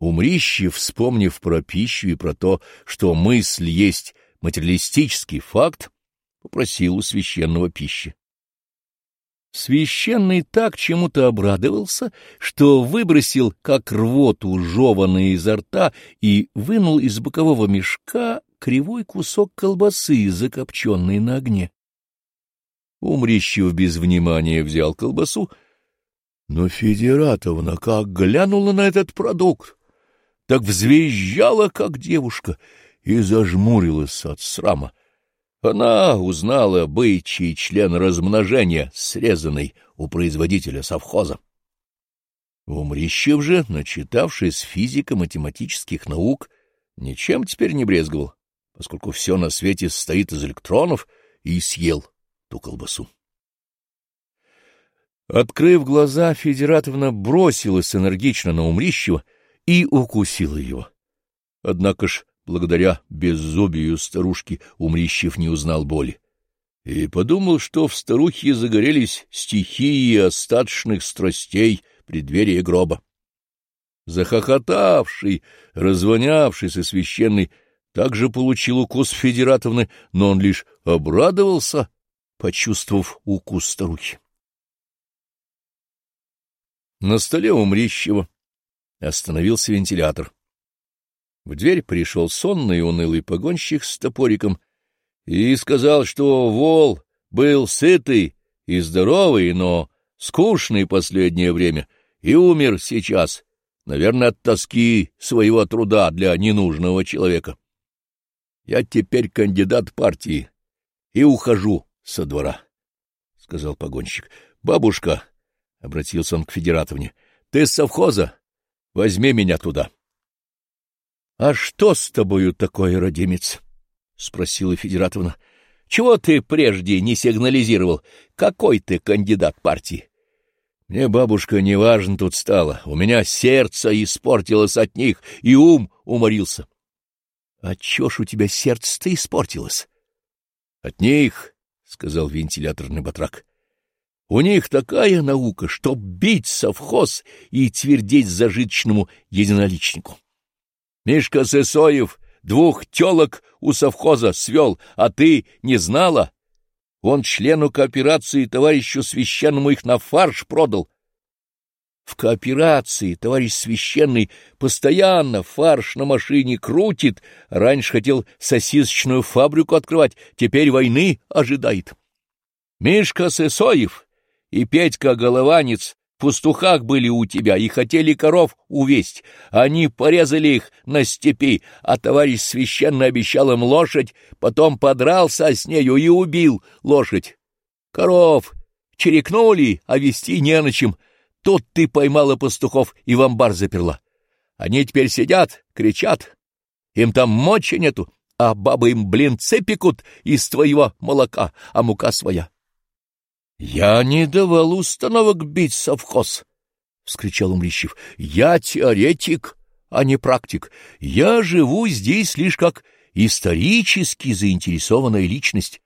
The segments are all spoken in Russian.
Умрищев, вспомнив про пищу и про то, что мысль есть материалистический факт, попросил у священного пищи. Священный так чему-то обрадовался, что выбросил, как рвоту, жеванное изо рта и вынул из бокового мешка кривой кусок колбасы, закопченный на огне. Умрищев без внимания взял колбасу, но Федератовна как глянула на этот продукт, так взвизжала, как девушка, и зажмурилась от срама. Она узнала бычий член размножения, срезанный у производителя совхоза. Умрищев же, начитавшись физико-математических наук, ничем теперь не брезговал, поскольку все на свете состоит из электронов, и съел ту колбасу. Открыв глаза, Федератовна бросилась энергично на Умрищева и укусила его. Однако ж Благодаря беззубию старушки Умрищев не узнал боли. И подумал, что в старухе загорелись стихии остаточных страстей преддверия гроба. Захохотавший, развонявшийся священный также получил укус Федератовны, но он лишь обрадовался, почувствовав укус старухи. На столе Умрищева остановился вентилятор. В дверь пришел сонный унылый погонщик с топориком и сказал, что вол был сытый и здоровый, но скучный последнее время и умер сейчас, наверное, от тоски своего труда для ненужного человека. Я теперь кандидат партии и ухожу со двора, — сказал погонщик. — Бабушка, — обратился он к Федератовне, — ты с совхоза, возьми меня туда. —— А что с тобою такое, родимец? — спросила Федератовна. — Чего ты прежде не сигнализировал? Какой ты кандидат партии? — Мне, бабушка, неважно тут стало. У меня сердце испортилось от них, и ум уморился. — А чё ж у тебя сердце-то испортилось? — От них, — сказал вентиляторный батрак. — У них такая наука, что бить совхоз и твердеть зажиточному единоличнику. Мишка Сысоев двух телок у совхоза свел, а ты не знала? Он члену кооперации товарищу священному их на фарш продал. В кооперации товарищ священный постоянно фарш на машине крутит, раньше хотел сосисочную фабрику открывать, теперь войны ожидает. Мишка Сысоев и Петька Голованец пастухах были у тебя и хотели коров увесть. Они порезали их на степи, а товарищ священно обещал им лошадь, потом подрался с нею и убил лошадь. Коров черекнули, а вести не на чем. Тут ты поймала пастухов и в амбар заперла. Они теперь сидят, кричат. Им там мочи нету, а бабы им блинцы пекут из твоего молока, а мука своя. — Я не давал установок бить совхоз, — вскричал Умрищев. — Я теоретик, а не практик. Я живу здесь лишь как исторически заинтересованная личность,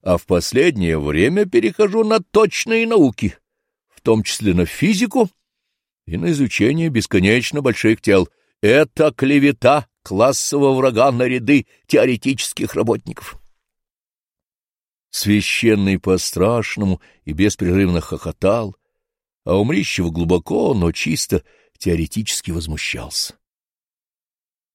а в последнее время перехожу на точные науки, в том числе на физику и на изучение бесконечно больших тел. Это клевета классового врага на ряды теоретических работников. Священный по-страшному и беспрерывно хохотал, а Умрищев глубоко, но чисто теоретически возмущался.